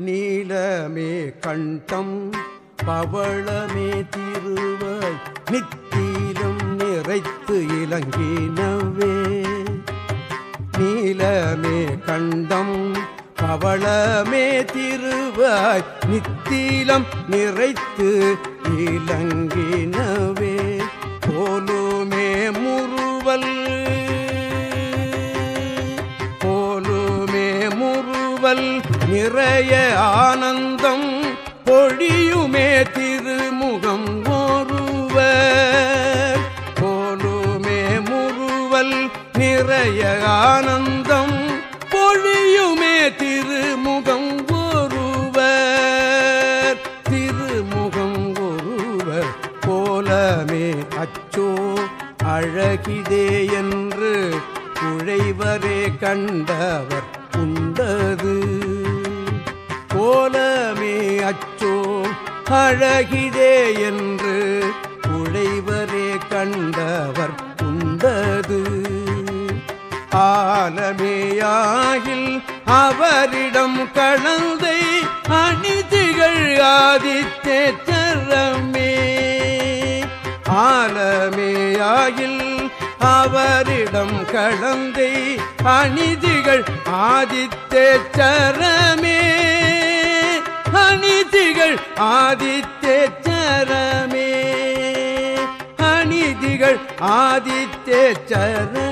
நீலமே கண்டம் பவளமே திருவாய் நித்தீலம் நிறைத்து இலங்கினவே. நீலமே கண்டம் பவளமே திருவாய் நித்தீலம் நிறைத்து இலங்கினவே. போலுமே முறுவல் முறுவல் நிறைய ஆனந்தம் பொழியுமே திருமுகம் ஒருவர். போலுமே முறுவல் நிறைய ஆனந்தம் பொழியுமே திருமுகம் ஒருவர். திருமுகம் ஒருவர் போலமே அச்சோ அழகிதே என்று குழைவரே கண்டவர். அச்சோ அழகிதே என்று உழைவரே கண்டவர் உண்டது. ஆலமேயாகில் அவரிடம் கலந்தை அணிதிகள் ஆதித்தேச்சரமே ஆலமேயாகில் அவரிடம் கலந்தை அணிதிகள் ஆதித்தேச்சரமே அநீதிகள் ஆதித்தேச்சரமே அநீதிகள் ஆதித்தேச்சரமே